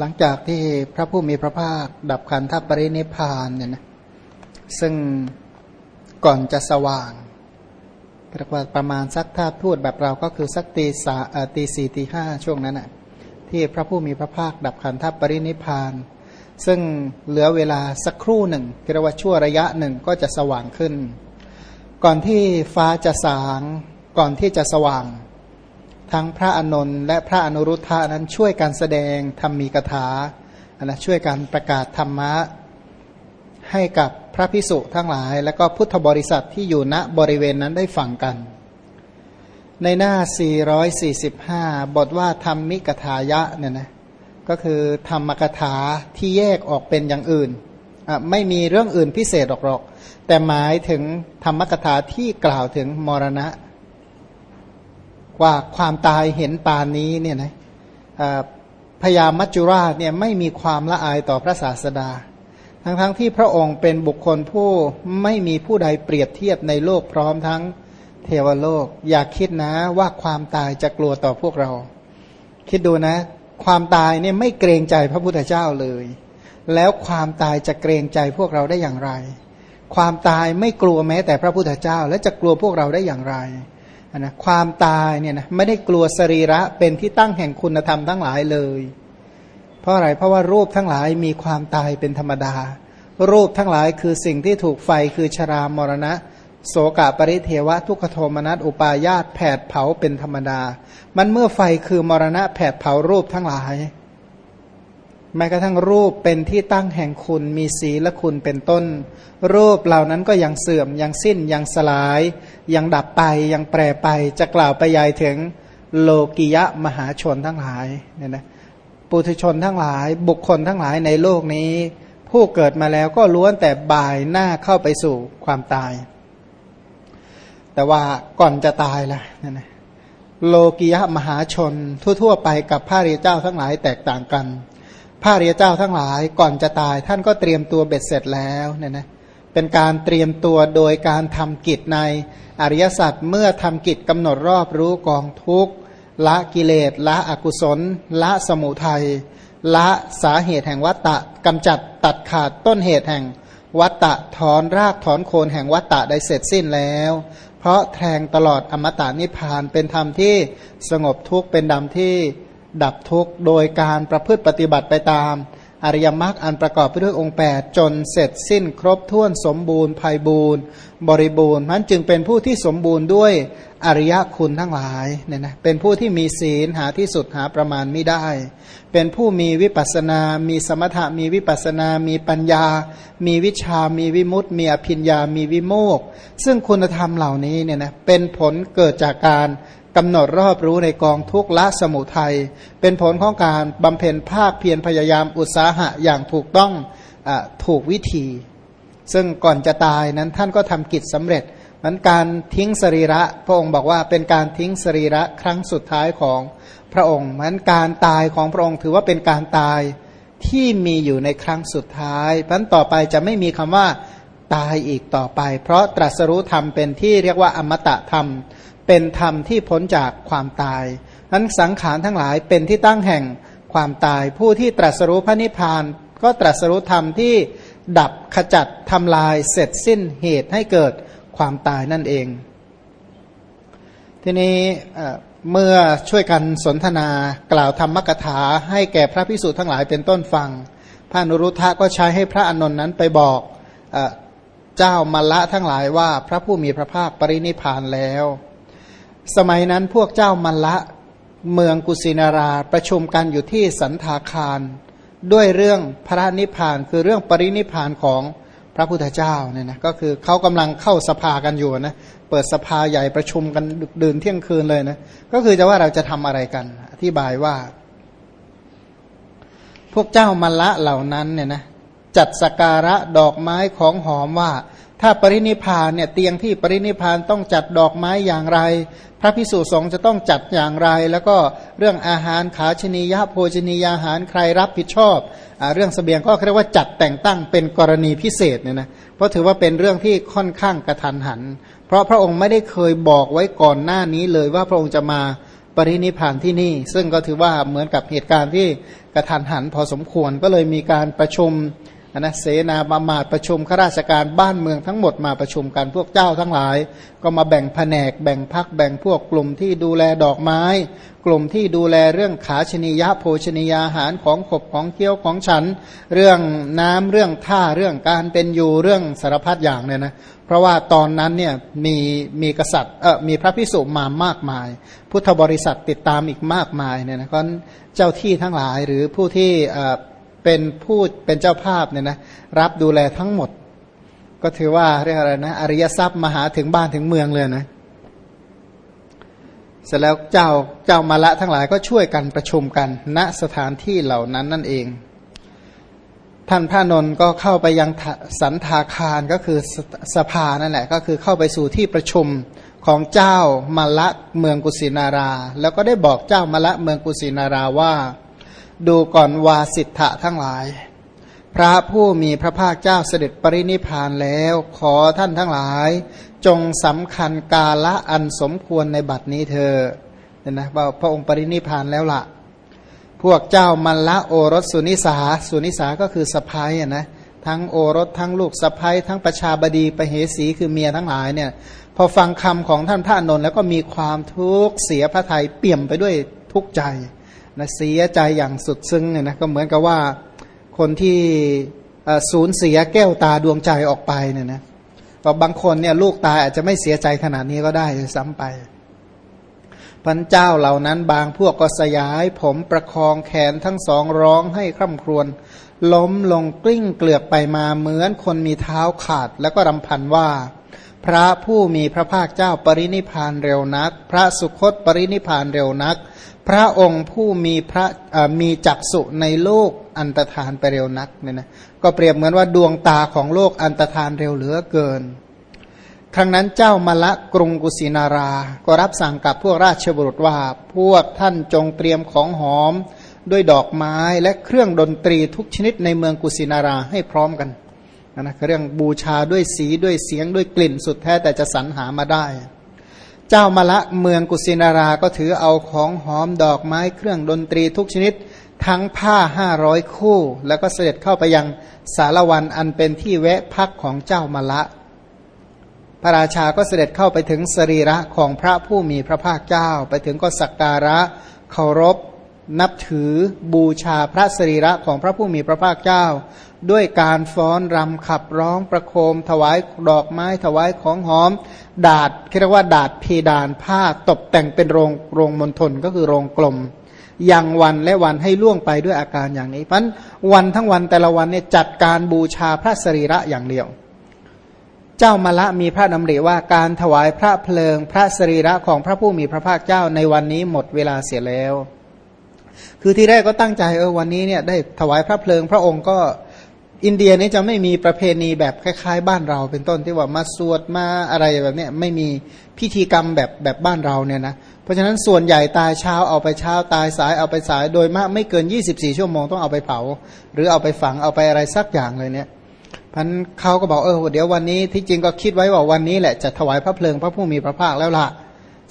หลังจากที่พระผู้มีพระภาค ดับขันธปรินิพานเนี่ยนะซึ่งก่อนจะสว่างเรียกว่าประมาณสักถ้าพูดแบบเราก็คือสักตีสาตีสี่ตีห้าช่วงนั้นน่ะที่พระผู้มีพระภาค ดับขันธปรินิพาน ซึ่งเหลือเวลาสักครู่หนึ่งเรียกว่าชั่วระยะหนึ่งก็จะสว่างขึ้น ก่อนที่ฟ้าจะสาง ก่อนที่จะสว่าง ทั้งพระอนนท์และพระอนุรุทธานั้นช่วยการแสดงธรรมีกถานะช่วยการประกาศธรรมะให้กับพระพิสุทั้งหลาย และก็พุทธบริษัทที่อยู่ณบริเวณนั้นได้ฟังกัน ในหน้า 445 บทว่าธรรมิกถายะเนี่ยนะก็คือธรรมกถาที่แยกออกเป็นอย่างอื่น ไม่มีเรื่องอื่นพิเศษหรอก แต่หมายถึงธรรมกถาที่กล่าวถึงมรณะ ว่าความตายเห็นปานนี้เนี่ยนะพญามัจจุราชเนี่ยไม่มีความละอายต่อพระศาสดา ทั้งๆทที่พระองค์เป็นบุคคลผู้ไม่มีผู้ใดเปรียบเทียบในโลกพร้อมทั้งเทวโลก อยากคิดนะว่าความตายจะกลัวต่อพวกเรา คิดดูนะ ความตายเนี่ยไม่เกรงใจพระพุทธเจ้าเลย แล้วความตายจะเกรงใจพวกเราได้อย่างไร ความตายไม่กลัวแม้แต่พระพุทธเจ้า และจะกลัวพวกเราได้อย่างไร นะความตายเนี่ยนะไม่ได้กลัวสรีระเป็นที่ตั้งแห่งคุณธรรมทั้งหลายเลย เพราะอะไรเพราะว่ารูปทั้งหลายมีความตายเป็นธรรมดา รูปทั้งหลายคือสิ่งที่ถูกไฟคือชรามรณะ โสกะปริเทวะ ทุกขโทมนัสอุปายาตแผดเผาเป็นธรรมดา มันเมื่อไฟคือมรณะแผดเผารูปทั้งหลาย แม้กระทั่งรูปเป็นที่ตั้งแห่งคุณมีสีและคุณเป็นต้น รูปเหล่านั้นก็ยังเสื่อมยังสิ้นยังสลาย ยังดับไปยังแปรไป จะกล่าวไปยายถึงโลกิยะมหาชนทั้งหลายเนี่ยนะปุถุชนทั้งหลาย บุคคลทั้งหลายในโลกนี้ ผู้เกิดมาแล้วก็ล้วนแต่บ่ายหน้าเข้าไปสู่ความตาย แต่ว่าก่อนจะตายล่ะเนี่ยนะโลกิยะมหาชนทั่วๆไปกับพระรีเจ้าทั้งหลายแตกต่างกัน พระเรียเจ้าทั้งหลายก่อนจะตาย ท่านก็เตรียมตัวเบ็ดเสร็จแล้วเนี่ยนะเป็นการเตรียมตัวโดยการทำกิจในอริยสัจเมื่อทำกิจกำหนดรอบรู้กองทุกข์ละกิเลสละอกุศล ละสมุทัยละสาเหตุแห่งวัตตะกำจัดตัดขาดต้นเหตุแห่งวัตตะถอนรากถอนโคนแห่งวัตตะได้เสร็จสิ้นแล้ว เพราะแทงตลอดอมตะนิพพานเป็นธรรมที่สงบทุกข์เป็นดำที่ ดับทุกข์โดยการประพฤติปฏิบัติไปตาม อริยมรรคอันประกอบไปด้วยองค์ 8 จนเสร็จสิ้นครบถ้วนสมบูรณ์ภัยบูรณ์ บริบูรณ์นั้นจึงเป็นผู้ที่สมบูรณ์ด้วยอริยคุณทั้งหลายเนี่ยนะเป็นผู้ที่มีศีลหาที่สุดหาประมาณไม่ได้ เป็นผู้มีวิปัสนา มีสมถะมีวิปัสนา มีปัญญา มีวิชา มีวิมุตติ มีอภิญญา มีวิโมกซึ่งคุณธรรมเหล่านี้เนี่ยนะเป็นผลเกิดจากการ กำหนดรอบรู้ในกองทุกละสมุทัยเป็นผลของการบำเพ็ญภาคเพียรพยายามอุตสาหะอย่างถูกต้องอถูกวิธี ซึ่งก่อนจะตายนั้นท่านก็ทำกิจสำเร็จมันการทิ้งสรีระพระองค์บอกว่าเป็นการทิ้งสรีระครั้งสุดท้ายของพระองค์มันการตายของพระองค์ถือว่าเป็นการตายที่มีอยู่ในครั้งสุดท้ายพราะต่อไปจะไม่มีคำว่าตายอีกต่อไป เพราะตรัสรู้ธรรมเป็นที่เรียกว่าอมตะธรรม เป็นธรรมที่พ้นจากความตายนั้นสังขารทั้งหลายเป็นที่ตั้งแห่งความตาย ผู้ที่ตรัสรู้พระนิพพาน ก็ตรัสรู้ธรรมที่ดับขจัดทำลายเสร็จสิ้นเหตุให้เกิดความตายนั่นเอง ทีนี้เมื่อช่วยกันสนทนากล่าวธรรมกถาให้แก่พระพิสุทั้งหลายเป็นต้นฟัง พระนุรุทธะก็ใช้ให้พระอนนท์นั้นไปบอกเจ้ามัลละทั้งหลายว่าพระผู้มีพระภาคปรินิพานแล้ว สมัยนั้นพวกเจ้ามัลละเมืองกุสินาราประชุมกันอยู่ที่สันทาคาร ด้วยเรื่องพระนิพพานคือเรื่องปรินิพพานของพระพุทธเจ้าเนี่ยนะก็คือเขากำลังเข้าสภากันอยู่นะเปิดสภาใหญ่ประชุมกันดึกดื่นเที่ยงคืนเลยนะก็คือจะว่าเราจะทำอะไรกันอธิบายว่า พวกเจ้ามัลละเหล่านั้นเนี่ยนะจัดสการะดอกไม้ของหอมว่า ถ้าปรินิพานเนี่ยเตียงที่ปรินิพานต้องจัดดอกไม้อย่างไร พระพิสุสงฆ์จะต้องจัดอย่างไร แล้วก็เรื่องอาหารขาชนียะโภชนียาหารใครรับผิดชอบอเรื่องสเสบียงก็เรียกว่าจัดแต่งตั้งเป็นกรณีพิเศษเนี่ยนะเพราะถือว่าเป็นเรื่องที่ค่อนข้างกระทันหัน เพราะพระองค์ไม่ได้เคยบอกไว้ก่อนหน้านี้เลยว่าพระองค์จะมาปรินิพานที่นี่ ซึ่งก็ถือว่าเหมือนกับเหตุการณ์ที่กระทันหันพอสมควรก็เลยมีการประชุม นะเสนาบามาตประชุมข้าราชการบ้านเมืองทั้งหมดมาประชุมกันพวกเจ้าทั้งหลาย ก็มาแบ่งแผนก แบ่งพักแบ่งพวกกลุ่มที่ดูแลดอกไม้ กลุ่มที่ดูแลเรื่องขาชนียะโภชนียาหารของขบของเคี้ยวของฉัน เรื่องน้ำเรื่องท่าเรื่องการเป็นอยู่เรื่องสารพัดอย่างเนี่ยนะเพราะว่าตอนนั้นเนี่ยมีมีกษัตริย์เออมีพระพิสุมามากมาย พุทธบริษัทติดตามอีกมากมายเนี่ยนะก็เจ้าที่ทั้งหลายหรือผู้ที่ เป็นผู้เป็นเจ้าภาพเนี่ยนะรับดูแลทั้งหมด ก็ถือว่าเรียกอะไรนะ อริยทรัพย์มาหาถึงบ้านถึงเมืองเลยนะเสร็จแล้วเจ้าเจ้ามาละทั้งหลายก็ช่วยกันประชุมกัน ณสถานที่เหล่านั้นนั่นเอง ท่านพระนนท์ก็เข้าไปยังสันทาคารก็คือสภานั่นแหละ ก็คือเข้าไปสู่ที่ประชุมของเจ้ามาละเมืองกุสินารา แล้วก็ได้บอกเจ้ามาละเมืองกุสินาราว่า ดูก่อนวาสิทธะทั้งหลาย พระผู้มีพระภาคเจ้าเสด็จปรินิพานแล้ว ขอท่านทั้งหลาย จงสำคัญกาละอันสมควรในบัดนี้เธอเนี่ยนะว่าพระองค์ปรินิพานแล้วละ่ะ พวกเจ้ามันละโอรสสุนิสาสุนิสาก็คือสะพ้ายนะทั้งโอรสทั้งลูกสะพ้ายทั้งประชาบดีประเหสีคือเมียทั้งหลายเนี่ยพอฟังคำของท่านพระนนท์แล้วก็มีความทุกข์เสียพระทัยเปี่ยมไปด้วยทุกข์ใจ นะเสียใจอย่างสุดซึ้งเนี่ยนะก็เหมือนกับว่าคนที่สูญเสียแก้วตาดวงใจออกไปเนี่ยนะก็บางคนเนี่ยลูกตายอาจจะไม่เสียใจขนาดนี้ก็ได้ซ้ำไปพันเจ้าเหล่านั้นบางพวกก็สยาย ผมประคองแขนทั้งสองร้องให้คร่ำครวญล้มลงกลิ้งเกลือกไปมาเหมือนคนมีเท้าขาด แล้วก็รำพันว่า พระผู้มีพระภาคเจ้าปรินิพานเร็วนัก พระสุคตปรินิพานเร็วนัก พระองค์ผู้มีพระมีจักสุในโลกอันตรธานไปเร็วนักเนี่ยนะก็เปรียบเหมือนว่าดวงตาของโลกอันตรธานเร็วเหลือเกิน ครั้งนั้นเจ้ามาละกรุงกุสินารา ก็รับสั่งกับพวกราชบุรุษว่าพวกท่านจงเตรียมของหอมด้วยดอกไม้และเครื่องดนตรีทุกชนิดในเมืองกุสินาราให้พร้อมกันนะเรื่องบูชาด้วยสีด้วยเสียงด้วยกลิ่นสุดแท้แต่จะสรรหามาได้ เจ้ามาละเมืองกุสินาราก็ถือเอาของหอมดอกไม้เครื่องดนตรีทุกชนิด ทั้งผ้าห้าร้อยคู่ แล้วก็เสด็จเข้าไปยังสารวันอันเป็นที่แวะพักของเจ้ามาละ พระราชาก็เสด็จเข้าไปถึงสรีระของพระผู้มีพระภาคเจ้า ไปถึงก็สักการะเคารพ นับถือบูชาพระสรีระของพระผู้มีพระภาคเจ้า ด้วยการฟ้อนรำขับร้องประโคม ถวายดอกไม้ถวายของหอม ดาดเรียกว่าดาดเพดานผ้าตกแต่งเป็นโรงโรงมณฑลก็คือโรงกลมยังวันและวันให้ล่วงไปด้วยอาการอย่างนี้เพราะวันทั้งวันแต่ละวันเนี่ยจัดการบูชาพระสรีระอย่างเดียว เจ้ามาละมีพระดำริว่าการถวายพระเพลิงพระสรีระของพระผู้มีพระภาคเจ้าในวันนี้หมดเวลาเสียแล้ว คือที่แรกก็ตั้งใจเออวันนี้เนี่ยได้ถวายพระเพลิง พระองค์ก็อินเดียนี่จะไม่มีประเพณีแบบคล้ายๆ บ้านเราเป็นต้นที่ว่ามาสวดมาอะไรแบบนี้ไม่มีพิธีกรรมแบบแบบบ้านเราเนี่ยนะเพราะฉะนั้นส่วนใหญ่ตายเช้าเอาไปเช้าตายสายเอาไปสายโดยมากไม่เกิน 24 ชั่วโมงต้องเอาไปเผา หรือเอาไปฝังเอาไปอะไรสักอย่างเลยเนี่ยพันเขาก็บอกเออเดี๋ยววันนี้ที่จริงก็คิดไว้ว่าวันนี้แหละจะถวายพระเพลิงพระผู้มีพระภาคแล้วล่ะ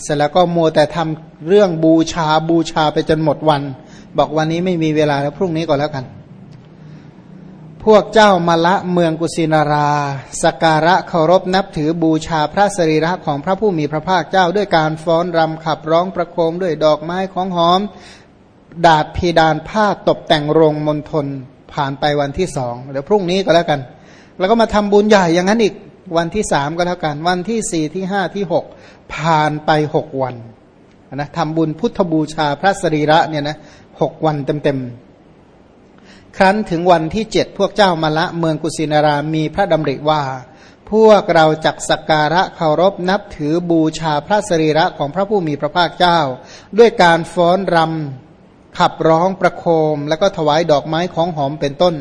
เสร็จแล้วก็โมแต่ทำเรื่องบูชาบูชาไปจนหมดวัน บอกวันนี้ไม่มีเวลาแล้วพรุ่งนี้ก่อนแล้วกัน พวกเจ้ามาละเมืองกุสินาราสการะเคารพนับถือบูชาพระสรีระของพระผู้มีพระภาคเจ้าด้วยการฟ้อนรำขับร้องประโคมด้วยดอกไม้ของหอม ดาดพีดานผ้าตกแต่งโรงมณฑลผ่านไปวันที่สองเดี๋ยวพรุ่งนี้ก็แล้วกัน แล้วก็มาทำบุญใหญ่อย่างนั้นอีกวันที่สามก็แล้วกัน วันที่สี่ที่ห้าที่หก ผ่านไปหกวันนะทำบุญพุทธบูชาพระสรีระเนี่ยนะหกวันเต็มๆ ครั้นถึงวันที่เจ็ดพวกเจ้ามาละเมืองกุสินารามีพระดำริว่า พวกเราจักสักการะเคารพนับถือบูชาพระสรีระของพระผู้มีพระภาคเจ้า ด้วยการฟ้อนรำขับร้องประโคม แล้วก็ถวายดอกไม้ของหอมเป็นต้น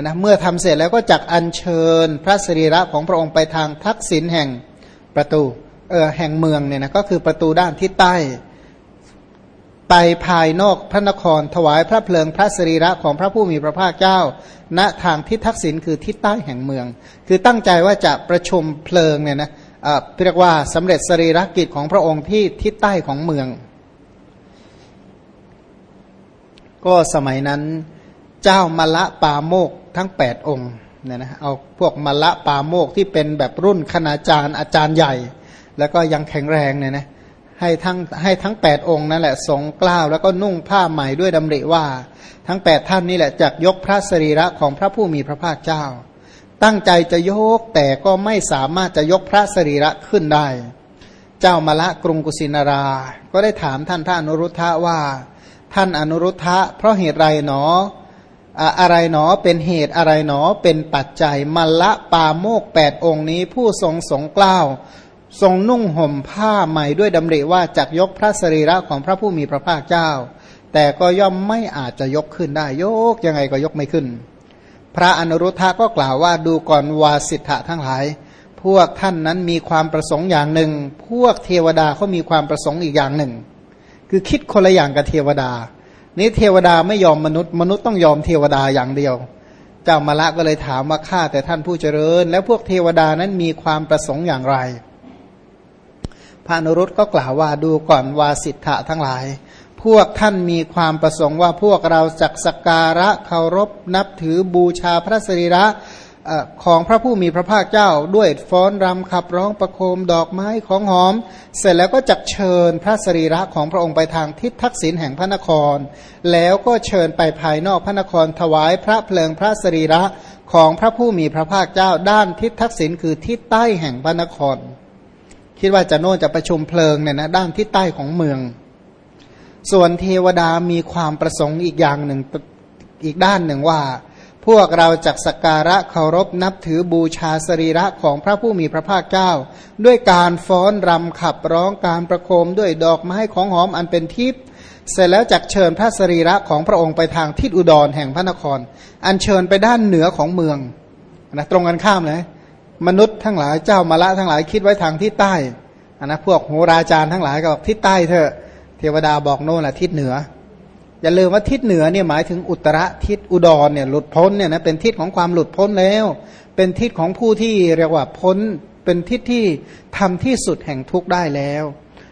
นะเมื่อทำเสร็จแล้วก็จักอัญเชิญพระสรีระของพระองค์ไปทางทักษิณแห่งประตู แห่งเมืองเนี่ยนะก็คือประตูด้านทิศใต้ ไปภายนอกพระนครถวายพระเพลิงพระสรีระของพระผู้มีพระภาคเจ้า ณทางทิศทักษิณคือทิศใต้แห่งเมือง คือตั้งใจว่าจะประชุมเพลิงเนี่ยนะเรียกว่าสำเร็จสรีระกิจของพระองค์ที่ทิศใต้ของเมือง ก็สมัยนั้นเจ้ามละปาโมกทั้ง 8 องค์เนี่ยนะเอาพวกมละปาโมกที่เป็นแบบรุ่นคณาจารย์อาจารย์ใหญ่ แล้วก็ยังแข็งแรงเนี่ยนะให้ทั้งให้ทั้ง8องค์นั่นแหละทรงกล้าวแล้วก็นุ่งผ้าใหม่ด้วยดำริว่า ทั้ง8ท่านนี่แหละจักยกพระสรีระของพระผู้มีพระภาคเจ้า ตั้งใจจะยกแต่ก็ไม่สามารถจะยกพระสรีระขึ้นได้ เจ้ามาละกรุงกุสินารา ก็ได้ถามท่านท่านอนุรุทธะว่า ท่านอนุรุทธะเพราะเหตุไรหนออะไรหนอเป็นเหตุอะไรหนอเป็นปัจจัยมละปาโมกแปดองค์นี้ผู้ทรงสงกล้าว ทรงนุ่งห่มผ้าใหม่ด้วยดำริว่าจักยกพระสรีระของพระผู้มีพระภาคเจ้า แต่ก็ย่อมไม่อาจจะยกขึ้นได้ ยกยังไงก็ยกไม่ขึ้น พระอนุรุทธะก็กล่าวว่าดูก่อนวาสิทธะทั้งหลาย พวกท่านนั้นมีความประสงค์อย่างหนึ่ง พวกเทวดาเขามีความประสงค์อีกอย่างหนึ่ง คือคิดคนละอย่างกับเทวดา นี้เทวดาไม่ยอมมนุษย์ มนุษย์ต้องยอมเทวดาอย่างเดียวเจ้ามาละก็เลยถามว่าข้าแต่ท่านผู้เจริญ แล้วพวกเทวดานั้นมีความประสงค์อย่างไร พระนรุตก็กล่าวว่าดูก่อนวาสิทธะทั้งหลาย พวกท่านมีความประสงค์ว่าพวกเราจักสการะเคารพนับถือบูชาพระสรีระของพระผู้มีพระภาคเจ้าด้วยฟ้อนรำขับร้องประโคมดอกไม้ของหอม เสร็จแล้วก็จักเชิญพระสรีระของพระองค์ไปทางทิศทักษิณแห่งพระนคร แล้วก็เชิญไปภายนอกพระนครถวายพระเพลิงพระสรีระของพระผู้มีพระภาคเจ้าด้านทิศทักษิณคือทิศใต้แห่งพระนคร คิดว่าจะโน่นจะประชุมเพลิงเนี่ยนะด้านทิศใต้ของเมือง ส่วนเทวดามีความประสงค์อีกอย่างหนึ่งอีกด้านหนึ่งว่า พวกเราจักสัการะเคารพนับถือบูชาสรีระของพระผู้มีพระภาคเจ้า ด้วยการฟ้อนรำขับร้องการประโคมด้วยดอกไม้ของหอมอันเป็นทิพย์เสร็จแล้วจักเชิญพระสรีระของพระองค์ไปทางทิศอุดรแห่งพระนคร อันเชิญไปด้านเหนือของเมืองนะตรงกันข้ามเลย มนุษย์ทั้งหลายเจ้ามาละทั้งหลายคิดไว้ทางทิศใต้อันนะพวกโหราจารย์ทั้งหลายก็บอกทิศใต้เถอะเทวดาบอกโน่นแหละทิศเหนือ อย่าลืมว่าทิศเหนือเนี่ยหมายถึงอุตรทิศอุดรเนี่ยหลุดพ้นเนี่ยนะเป็นทิศของความหลุดพ้นแล้ว เป็นทิศของผู้ที่เรียกว่าพ้นเป็นทิศที่ทำที่สุดแห่งทุกข์ได้แล้ว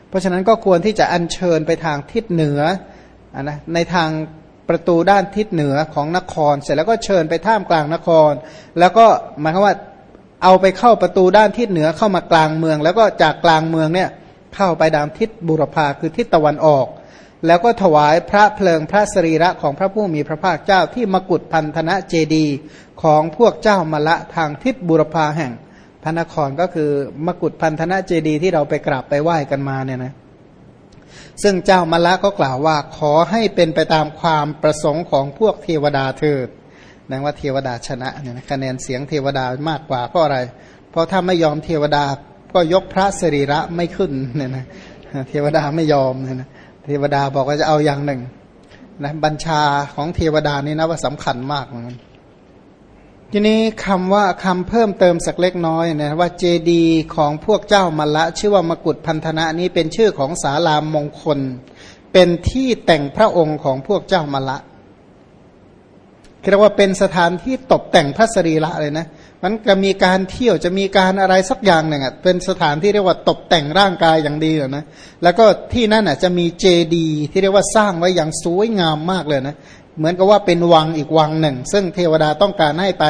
เพราะฉะนั้นก็ควรที่จะอัญเชิญไปทางทิศเหนืออันนะในทางประตูด้านทิศเหนือของนคร เสร็จแล้วก็เชิญไปท่ามกลางนคร แล้วก็หมายความว่า เอาไปเข้าประตูด้านทิศเหนือเข้ามากลางเมือง แล้วก็จากกลางเมืองเนี่ยเข้าไปดามทิศบุรพาคือทิศตะวันออก แล้วก็ถวายพระเพลิงพระสรีระของพระผู้มีพระภาคเจ้าที่มกุฏพันธนะเจดีของพวกเจ้ามาละทางทิศบุรพาแห่งพระนครก็คือมกุฏพันธนะเจดีที่เราไปกราบไปไหว้กันมาเนี่ยนะซึ่งเจ้ามละก็กล่าวว่าขอให้เป็นไปตามความประสงค์ของพวกเทวดาเถิด นังว่าเทวดาชนะเนี่ยคะแนนเสียงเทวดามากกว่าเพราะอะไร เพราะถ้าไม่ยอมเทวดาก็ยกพระสรีระไม่ขึ้นเนี่ยนะเทวดาไม่ยอมเนี่ยนะเทวดาบอกว่าจะเอาอย่างหนึ่งนะบัญชาของเทวดานี่นะว่าสำคัญมากเหมือนกันทีนี้คำว่าคำเพิ่มเติมสักเล็กน้อยนะว่าเจดีของพวกเจ้ามัละ ชื่อว่ามกุฏพันธนะนี้เป็นชื่อของศาลามงคล เป็นที่แต่งพระองค์ของพวกเจ้ามัลละ เรียกว่าเป็นสถานที่ตกแต่งพระสรีระเลยนะมันจะมีการเที่ยวจะมีการอะไรสักอย่างหนึ่งอะเป็นสถานที่เรียกว่าตกแต่งร่างกายอย่างดีเลยนะแล้วก็ที่นั่นอะจะมีเจดีที่เรียกว่าสร้างไว้อย่างสวยงามมากเลยนะเหมือนกับว่าเป็นวังอีกวังหนึ่ง ซึ่งเทวดาต้องการให้ไป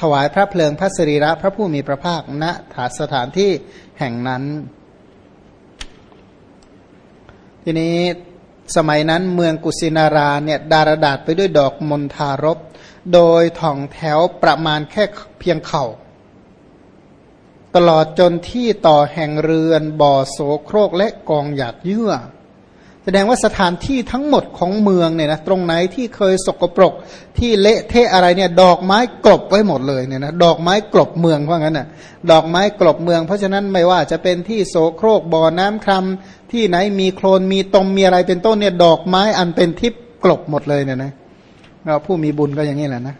ถวายพระเพลิงพระสรีระพระผู้มีพระภาคณถาสถานที่แห่งนั้น ทีนี้สมัยนั้นเมืองกุสินาราเนี่ยดารดาษไปด้วยดอกมณฑารบ โดยท่องแถวประมาณแค่เพียงเขา่า ตลอดจนที่ต่อแห่งเรือนบ่อโสโครกและกองหยาดเยื่อ แสดงว่าสถานที่ทั้งหมดของเมืองเนี่ยนะตรงไหนที่เคยสกปรกที่เละเทะอะไรเนี่ยดอกไม้กลบไว้หมดเลยเนี่ยนะดอกไม้กลบเมืองเพราะงั้นน่ะดอกไม้กลบเมือง เพราะฉะนั้นไม่ว่าจะเป็นที่โสโครกบ่อน้ำคำที่ไหนมีโคลนมีตมมีอะไรเป็นต้นเนี่ยดอกไม้อันเป็นทิพย์กลบหมดเลยเนี่ยนะเราผู้มีบุญก็อย่างนี้แหละนะ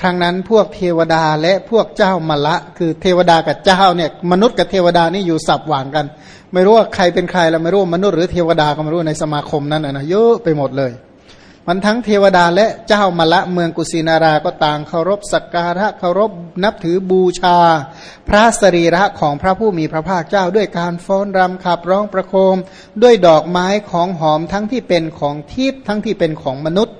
ครั้งนั้นพวกเทวดาและพวกเจ้ามาละ คือเทวดากับเจ้าเนี่ย มนุษย์กับเทวดานี่อยู่สับหว่างกัน ไม่รู้ว่าใครเป็นใครเราไม่รู้มนุษย์หรือเทวดาก็ไม่รู้ในสมาคมนั้นนะเยอะไปหมดเลย มันทั้งเทวดาและเจ้ามาละเมืองกุสินาราก็ต่างเคารพสักการะเคารพนับถือบูชา พระสรีระของพระผู้มีพระภาคเจ้าด้วยการฟ้อนรำขับร้องประโคม ด้วยดอกไม้ของหอมทั้งที่เป็นของทิพย์ทั้งที่เป็นของมนุษย์